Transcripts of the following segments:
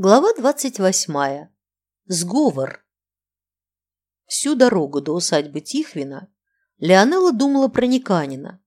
Глава двадцать восьмая. Сговор. Всю дорогу до усадьбы Тихвина Леонела думала про Никанина.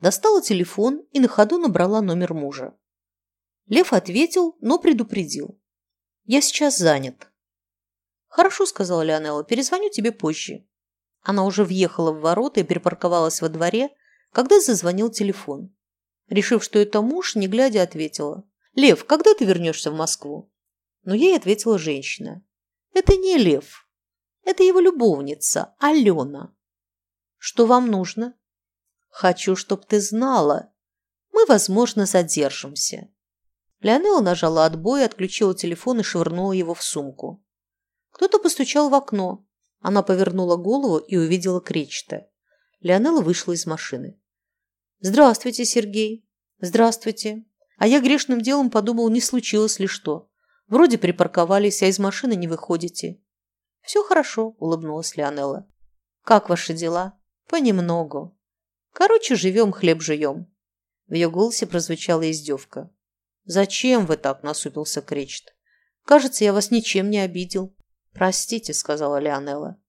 Достала телефон и на ходу набрала номер мужа. Лев ответил, но предупредил. «Я сейчас занят». «Хорошо», — сказала Леонела, — «перезвоню тебе позже». Она уже въехала в ворота и припарковалась во дворе, когда зазвонил телефон. Решив, что это муж, не глядя, ответила. «Лев, когда ты вернешься в Москву?» Но ей ответила женщина. «Это не Лев. Это его любовница, Алена. Что вам нужно?» «Хочу, чтоб ты знала. Мы, возможно, задержимся». Леонела нажала отбой, отключила телефон и швырнула его в сумку. Кто-то постучал в окно. Она повернула голову и увидела Кречета. Леонела вышла из машины. «Здравствуйте, Сергей». «Здравствуйте». А я грешным делом подумал, не случилось ли что. Вроде припарковались, а из машины не выходите. Все хорошо, улыбнулась Леонелла. Как ваши дела? Понемногу. Короче, живем, хлеб жуем. В ее голосе прозвучала издевка. «Зачем вы так?» – насупился Кречет. «Кажется, я вас ничем не обидел». «Простите», – сказала Леонелла.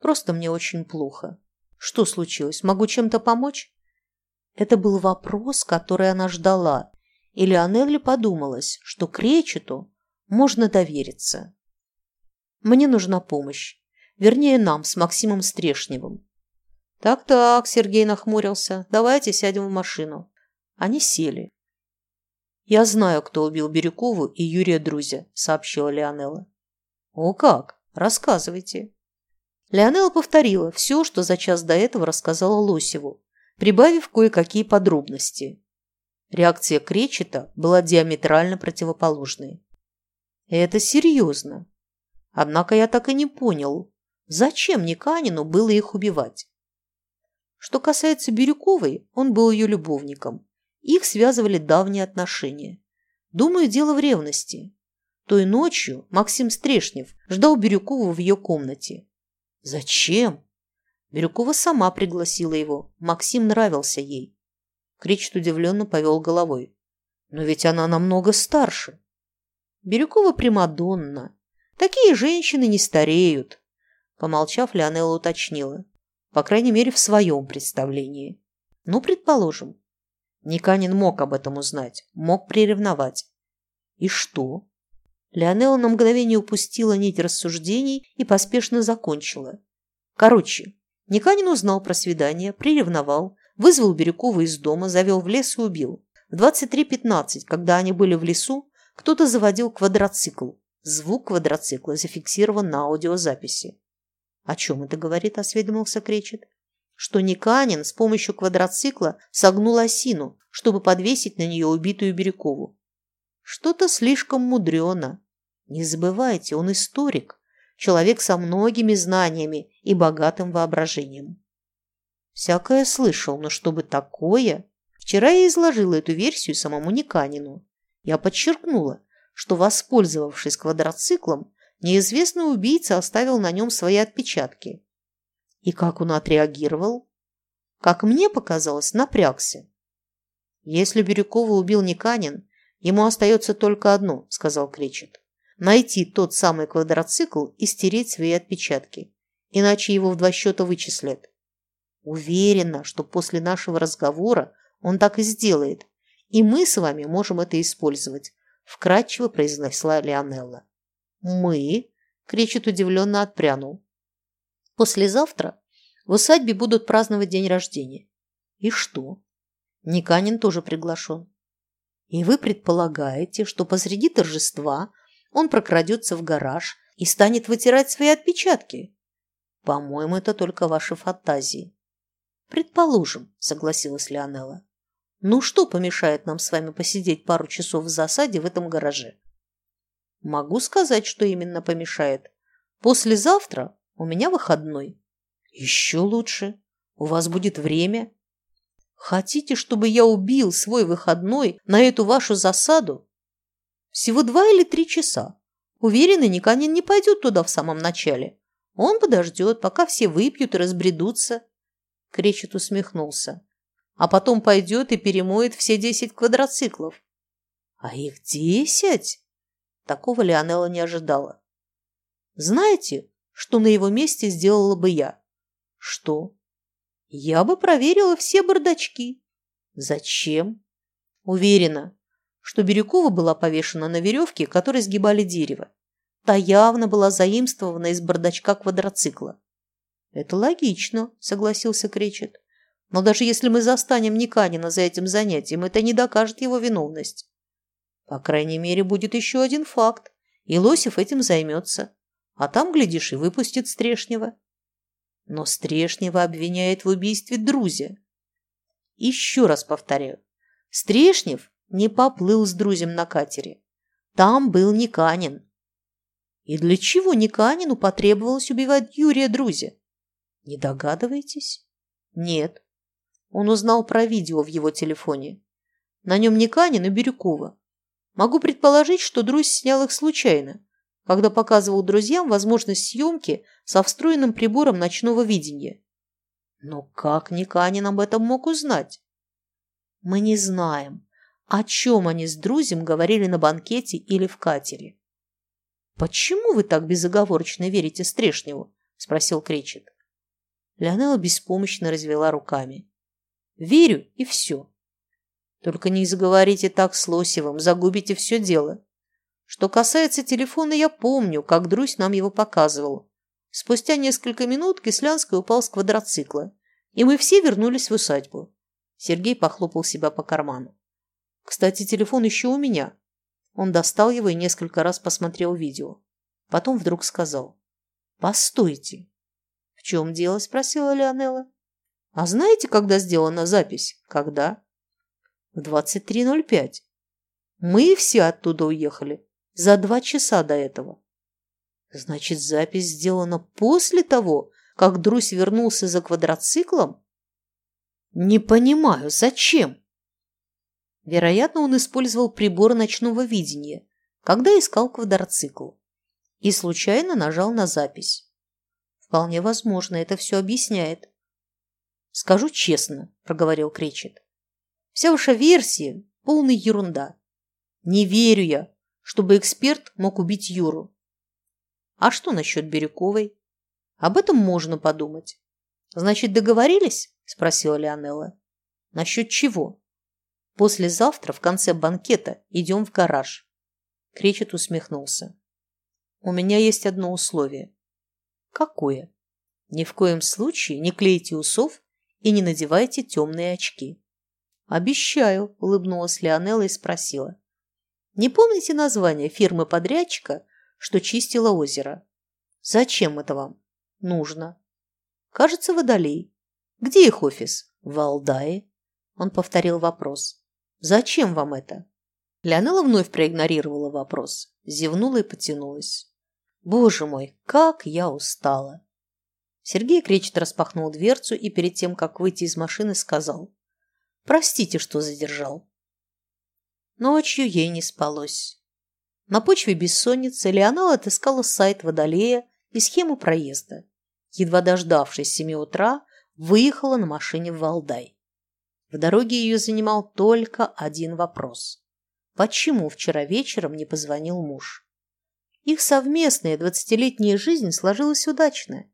«Просто мне очень плохо». «Что случилось? Могу чем-то помочь?» Это был вопрос, который она ждала, и Леонелле подумалось, что Кречету можно довериться. Мне нужна помощь. Вернее, нам с Максимом Стрешневым. Так-так, Сергей нахмурился. Давайте сядем в машину. Они сели. Я знаю, кто убил Бирюкову и Юрия Друзя, сообщила Леонела. О как? Рассказывайте. Леонела повторила все, что за час до этого рассказала Лосеву, прибавив кое-какие подробности. Реакция Кречета была диаметрально противоположной. Это серьезно. Однако я так и не понял, зачем Никанину было их убивать. Что касается Бирюковой, он был ее любовником. Их связывали давние отношения. Думаю, дело в ревности. Той ночью Максим Стрешнев ждал Бирюкову в ее комнате. Зачем? Бирюкова сама пригласила его. Максим нравился ей. Кричт удивленно повел головой. Но ведь она намного старше. Бирюкова Примадонна. Такие женщины не стареют. Помолчав, Леонелла уточнила. По крайней мере, в своем представлении. Ну, предположим. Никанин мог об этом узнать, мог приревновать. И что? Леонелла на мгновение упустила нить рассуждений и поспешно закончила. Короче, Никанин узнал про свидание, приревновал, вызвал Бирюкова из дома, завел в лес и убил. В 23.15, когда они были в лесу, кто-то заводил квадроцикл. Звук квадроцикла зафиксирован на аудиозаписи. «О чем это говорит?» – осведомился Кречет. «Что Никанин с помощью квадроцикла согнул осину, чтобы подвесить на нее убитую Бирюкову. Что-то слишком мудрено. Не забывайте, он историк, человек со многими знаниями и богатым воображением». «Всякое слышал, но чтобы такое...» Вчера я изложила эту версию самому Никанину. Я подчеркнула, что, воспользовавшись квадроциклом, неизвестный убийца оставил на нем свои отпечатки. И как он отреагировал? Как мне показалось, напрягся. «Если Бирюкова убил Никанин, ему остается только одно», – сказал Кречет. «Найти тот самый квадроцикл и стереть свои отпечатки, иначе его в два счета вычислят. Уверена, что после нашего разговора он так и сделает, и мы с вами можем это использовать», – вкратчиво произнесла Леонелла. «Мы?» – кричит удивленно отпрянул. «Послезавтра в усадьбе будут праздновать день рождения». «И что?» Никанин тоже приглашен. «И вы предполагаете, что посреди торжества он прокрадется в гараж и станет вытирать свои отпечатки?» «По-моему, это только ваши фантазии». «Предположим», – согласилась Леонелла. Ну что помешает нам с вами посидеть пару часов в засаде в этом гараже? Могу сказать, что именно помешает. Послезавтра у меня выходной. Еще лучше. У вас будет время. Хотите, чтобы я убил свой выходной на эту вашу засаду? Всего два или три часа. Уверена, Никанин не пойдет туда в самом начале. Он подождет, пока все выпьют и разбредутся. Кречет усмехнулся а потом пойдет и перемоет все десять квадроциклов. А их десять? Такого Леонела не ожидала. Знаете, что на его месте сделала бы я? Что? Я бы проверила все бардачки. Зачем? Уверена, что Бирюкова была повешена на веревке, которой сгибали дерево. Та явно была заимствована из бардачка квадроцикла. «Это логично», — согласился Кречет. «Но даже если мы застанем Никанина за этим занятием, это не докажет его виновность. По крайней мере, будет еще один факт, и Лосев этим займется. А там, глядишь, и выпустит Стрешнева». Но Стрешнева обвиняет в убийстве Друзя. Еще раз повторяю, Стрешнев не поплыл с Друзем на катере. Там был Никанин. И для чего Никанину потребовалось убивать Юрия Друзя? Не догадываетесь? Нет. Он узнал про видео в его телефоне. На нем Никанин и Бирюкова. Могу предположить, что Друзь снял их случайно, когда показывал друзьям возможность съемки со встроенным прибором ночного видения. Но как Никанин об этом мог узнать? Мы не знаем, о чем они с Друзем говорили на банкете или в катере. «Почему вы так безоговорочно верите Стрешневу?» – спросил Кречет. Леонела беспомощно развела руками. «Верю, и все. Только не заговорите так с Лосевым, загубите все дело. Что касается телефона, я помню, как Друсь нам его показывал. Спустя несколько минут Кислянский упал с квадроцикла, и мы все вернулись в усадьбу. Сергей похлопал себя по карману. Кстати, телефон еще у меня. Он достал его и несколько раз посмотрел видео. Потом вдруг сказал. «Постойте, чем дело?» – спросила Леонела. «А знаете, когда сделана запись?» «Когда?» «В 23.05. Мы все оттуда уехали. За два часа до этого». «Значит, запись сделана после того, как Друсь вернулся за квадроциклом?» «Не понимаю, зачем?» Вероятно, он использовал прибор ночного видения, когда искал квадроцикл, и случайно нажал на запись. Вполне возможно, это все объясняет. Скажу честно, проговорил Кречет. Вся ваша версия – полная ерунда. Не верю я, чтобы эксперт мог убить Юру. А что насчет Бирюковой? Об этом можно подумать. Значит, договорились? Спросила Леонелла. Насчет чего? Послезавтра в конце банкета идем в гараж. Кречет усмехнулся. У меня есть одно условие. Какое? Ни в коем случае не клейте усов и не надевайте темные очки. Обещаю, улыбнулась Леонелла и спросила. Не помните название фирмы-подрядчика, что чистила озеро? Зачем это вам? Нужно. Кажется, Водолей. Где их офис? В Алдае. Он повторил вопрос. Зачем вам это? Леонелла вновь проигнорировала вопрос, зевнула и потянулась. Боже мой, как я устала! Сергей Кречет распахнул дверцу и перед тем, как выйти из машины, сказал. «Простите, что задержал». Ночью ей не спалось. На почве бессонницы Леонала отыскала сайт Водолея и схему проезда. Едва дождавшись семи утра, выехала на машине в Валдай. В дороге ее занимал только один вопрос. Почему вчера вечером не позвонил муж? Их совместная двадцатилетняя жизнь сложилась удачно.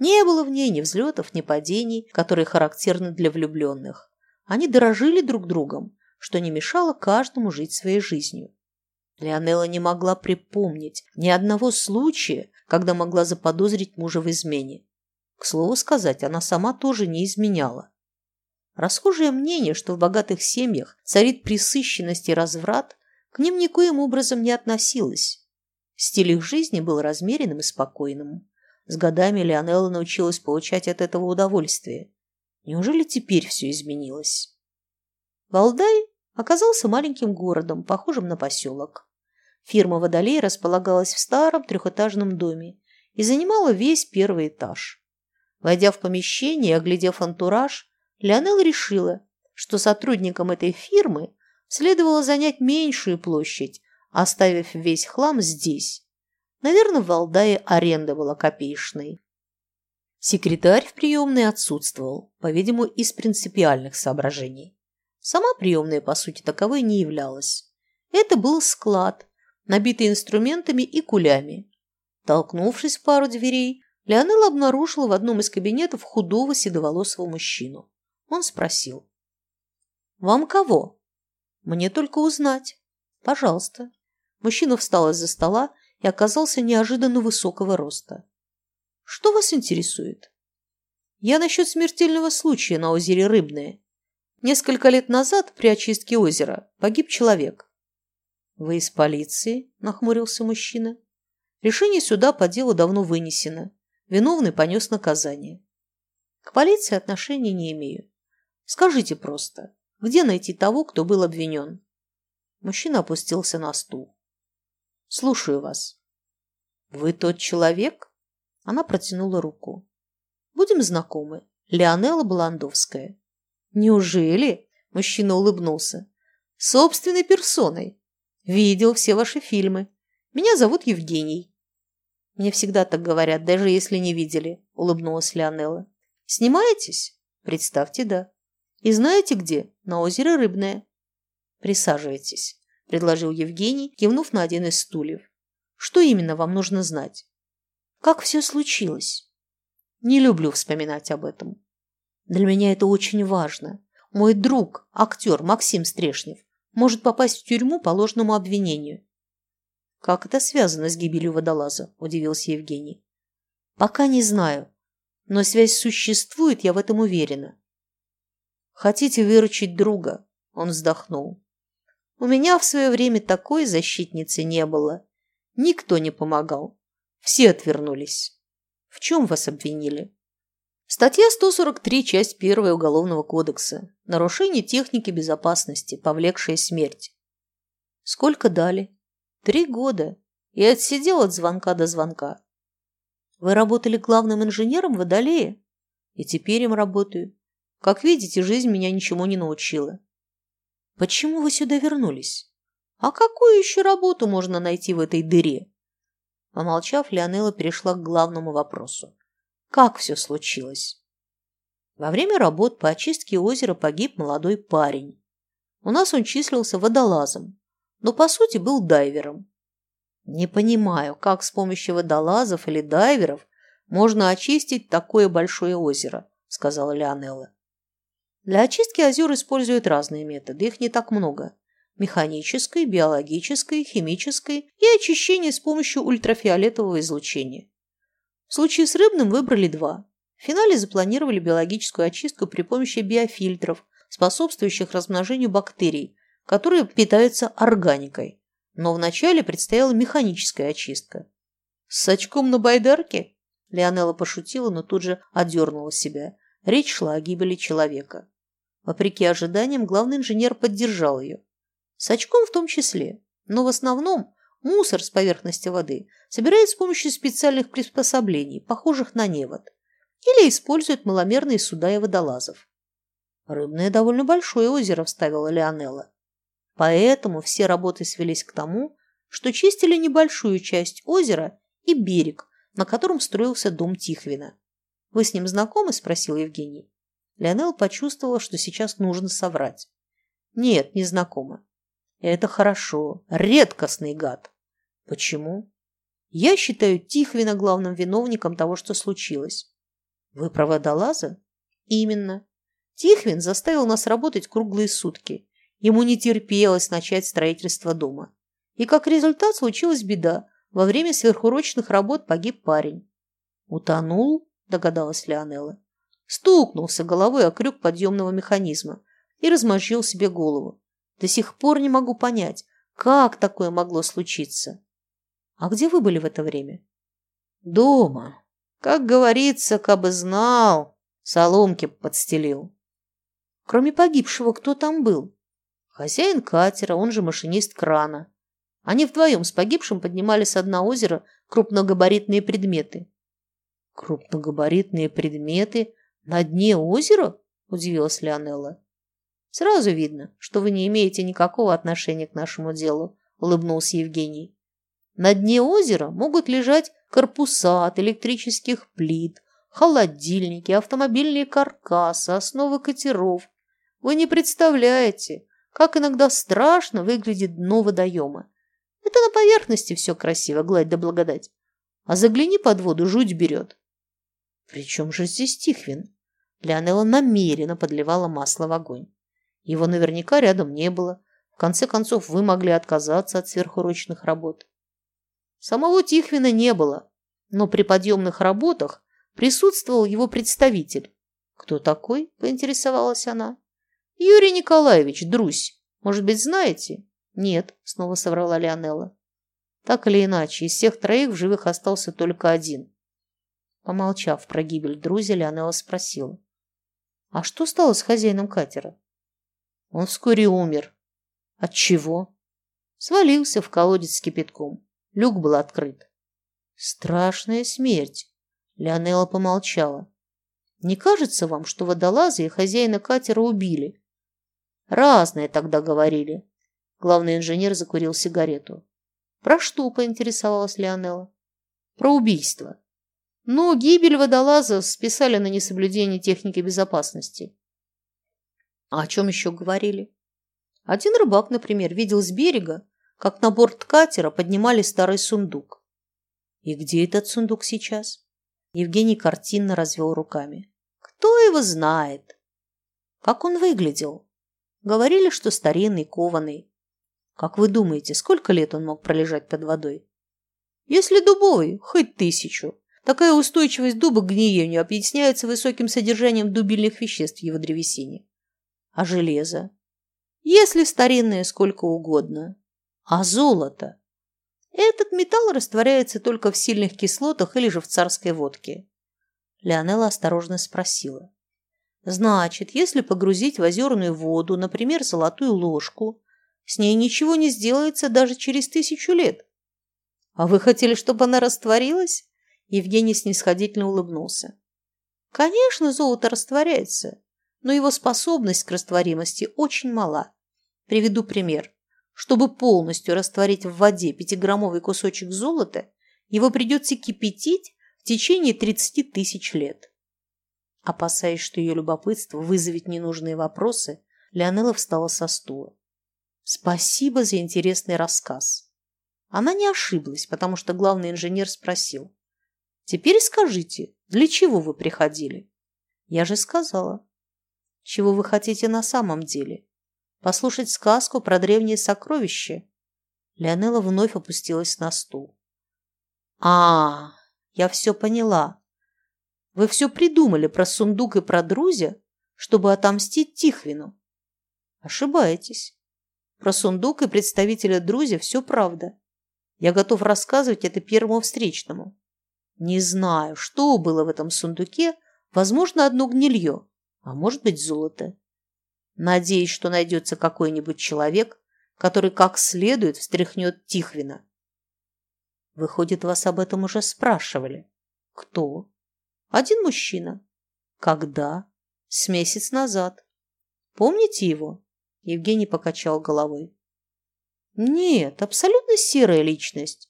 Не было в ней ни взлетов, ни падений, которые характерны для влюбленных. Они дорожили друг другом, что не мешало каждому жить своей жизнью. Леонела не могла припомнить ни одного случая, когда могла заподозрить мужа в измене. К слову сказать, она сама тоже не изменяла. Расхожее мнение, что в богатых семьях царит присыщенность и разврат, к ним никоим образом не относилось. Стиль их жизни был размеренным и спокойным. С годами Леонелла научилась получать от этого удовольствие. Неужели теперь все изменилось? Валдай оказался маленьким городом, похожим на поселок. Фирма Водолей располагалась в старом трехэтажном доме и занимала весь первый этаж. Войдя в помещение и оглядев антураж, Леонелла решила, что сотрудникам этой фирмы следовало занять меньшую площадь, оставив весь хлам здесь. Наверное, в Валдае аренда была копеечной. Секретарь в приемной отсутствовал, по-видимому, из принципиальных соображений. Сама приемная, по сути, таковой не являлась. Это был склад, набитый инструментами и кулями. Толкнувшись в пару дверей, Леонел обнаружила в одном из кабинетов худого седоволосого мужчину. Он спросил. «Вам кого?» «Мне только узнать». «Пожалуйста». Мужчина встал из-за стола и оказался неожиданно высокого роста. «Что вас интересует?» «Я насчет смертельного случая на озере Рыбное. Несколько лет назад при очистке озера погиб человек». «Вы из полиции?» – нахмурился мужчина. «Решение суда по делу давно вынесено. Виновный понес наказание. К полиции отношения не имею. Скажите просто, где найти того, кто был обвинен?» Мужчина опустился на стул. «Слушаю вас». «Вы тот человек?» Она протянула руку. «Будем знакомы. Леонела Баландовская». «Неужели?» – мужчина улыбнулся. «Собственной персоной. Видел все ваши фильмы. Меня зовут Евгений. Мне всегда так говорят, даже если не видели, улыбнулась Леонелла. Снимаетесь? Представьте, да. И знаете где? На озере Рыбное. Присаживайтесь, предложил Евгений, кивнув на один из стульев. Что именно вам нужно знать? Как все случилось? Не люблю вспоминать об этом. Для меня это очень важно. Мой друг, актер Максим Стрешнев, может попасть в тюрьму по ложному обвинению. «Как это связано с гибелью водолаза?» – удивился Евгений. «Пока не знаю, но связь существует, я в этом уверена». «Хотите выручить друга?» – он вздохнул. «У меня в свое время такой защитницы не было. Никто не помогал. Все отвернулись. В чем вас обвинили?» Статья 143, часть 1 Уголовного кодекса. Нарушение техники безопасности, повлекшее смерть. Сколько дали? Три года. И отсидел от звонка до звонка. Вы работали главным инженером в Водолее? И теперь им работаю. Как видите, жизнь меня ничему не научила. Почему вы сюда вернулись? А какую еще работу можно найти в этой дыре? Помолчав, Леонела перешла к главному вопросу. Как все случилось? Во время работ по очистке озера погиб молодой парень. У нас он числился водолазом, но по сути был дайвером. Не понимаю, как с помощью водолазов или дайверов можно очистить такое большое озеро, сказала Леонелла. Для очистки озер используют разные методы, их не так много. Механической, биологической, химической и очищение с помощью ультрафиолетового излучения. В случае с рыбным выбрали два. В финале запланировали биологическую очистку при помощи биофильтров, способствующих размножению бактерий, которые питаются органикой. Но вначале предстояла механическая очистка. «С очком на байдарке?» Леонела пошутила, но тут же одернула себя. Речь шла о гибели человека. Вопреки ожиданиям, главный инженер поддержал ее. С очком в том числе, но в основном мусор с поверхности воды собирает с помощью специальных приспособлений, похожих на невод, или использует маломерные суда и водолазов. «Рыбное довольно большое озеро», – вставила Леонелла. Поэтому все работы свелись к тому, что чистили небольшую часть озера и берег, на котором строился дом Тихвина. «Вы с ним знакомы?» – спросил Евгений. Леонел почувствовала, что сейчас нужно соврать. «Нет, не знакома». «Это хорошо. Редкостный гад». «Почему?» «Я считаю Тихвина главным виновником того, что случилось». «Вы про водолаза?» «Именно. Тихвин заставил нас работать круглые сутки. Ему не терпелось начать строительство дома. И как результат случилась беда. Во время сверхурочных работ погиб парень. «Утонул?» – догадалась Леонелла. Стукнулся головой о крюк подъемного механизма и размозжил себе голову. До сих пор не могу понять, как такое могло случиться. А где вы были в это время? Дома. Как говорится, кабы знал, соломки подстелил. Кроме погибшего, кто там был? Хозяин катера, он же машинист крана. Они вдвоем с погибшим поднимали с дна озера крупногабаритные предметы. «Крупногабаритные предметы на дне озера?» – удивилась Леонелла. «Сразу видно, что вы не имеете никакого отношения к нашему делу», – улыбнулся Евгений. «На дне озера могут лежать корпуса от электрических плит, холодильники, автомобильные каркасы, основы катеров. Вы не представляете, как иногда страшно выглядит дно водоема. Это на поверхности все красиво, гладь да благодать. А загляни под воду, жуть берет. При чем же здесь Тихвин? Леонела намеренно подливала масло в огонь. Его наверняка рядом не было. В конце концов, вы могли отказаться от сверхурочных работ. Самого Тихвина не было, но при подъемных работах присутствовал его представитель. «Кто такой?» – поинтересовалась она. «Юрий Николаевич, Друсь. Может быть, знаете?» «Нет», – снова соврала Леонелла. Так или иначе, из всех троих в живых остался только один. Помолчав про гибель Друзя, Леонелла спросила. «А что стало с хозяином катера?» Он вскоре умер. От чего? Свалился в колодец с кипятком. Люк был открыт. Страшная смерть. Леонела помолчала. Не кажется вам, что водолазы и хозяина катера убили? Разные тогда говорили. Главный инженер закурил сигарету. Про что поинтересовалась Леонела? Про убийство. Но гибель водолаза списали на несоблюдение техники безопасности. А о чем еще говорили? Один рыбак, например, видел с берега, как на борт катера поднимали старый сундук. И где этот сундук сейчас? Евгений картинно развел руками. Кто его знает? Как он выглядел? Говорили, что старинный, кованый. Как вы думаете, сколько лет он мог пролежать под водой? Если дубовый, хоть тысячу. Такая устойчивость дуба к гниению объясняется высоким содержанием дубильных веществ в его древесине. А железо? Если старинное, сколько угодно. А золото? Этот металл растворяется только в сильных кислотах или же в царской водке. Леонела осторожно спросила. Значит, если погрузить в озерную воду, например, золотую ложку, с ней ничего не сделается даже через тысячу лет. А вы хотели, чтобы она растворилась? Евгений снисходительно улыбнулся. Конечно, золото растворяется, но его способность к растворимости очень мала. Приведу пример. Чтобы полностью растворить в воде пятиграммовый кусочек золота, его придется кипятить в течение 30 тысяч лет. Опасаясь, что ее любопытство вызовет ненужные вопросы, Леонела встала со стула. Спасибо за интересный рассказ. Она не ошиблась, потому что главный инженер спросил. Теперь скажите, для чего вы приходили? Я же сказала. Чего вы хотите на самом деле? Послушать сказку про древние сокровища? Леонела вновь опустилась на стул. А, я все поняла. Вы все придумали про сундук и про друзья, чтобы отомстить Тихвину. Ошибаетесь. Про сундук и представителя друзья все правда. Я готов рассказывать это первому встречному. Не знаю, что было в этом сундуке, возможно, одно гнилье а может быть золото. Надеюсь, что найдется какой-нибудь человек, который как следует встряхнет Тихвина. Выходит, вас об этом уже спрашивали. Кто? Один мужчина. Когда? С месяц назад. Помните его? Евгений покачал головой. Нет, абсолютно серая личность.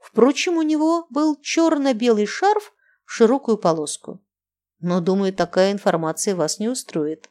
Впрочем, у него был черно-белый шарф в широкую полоску. Но, думаю, такая информация вас не устроит.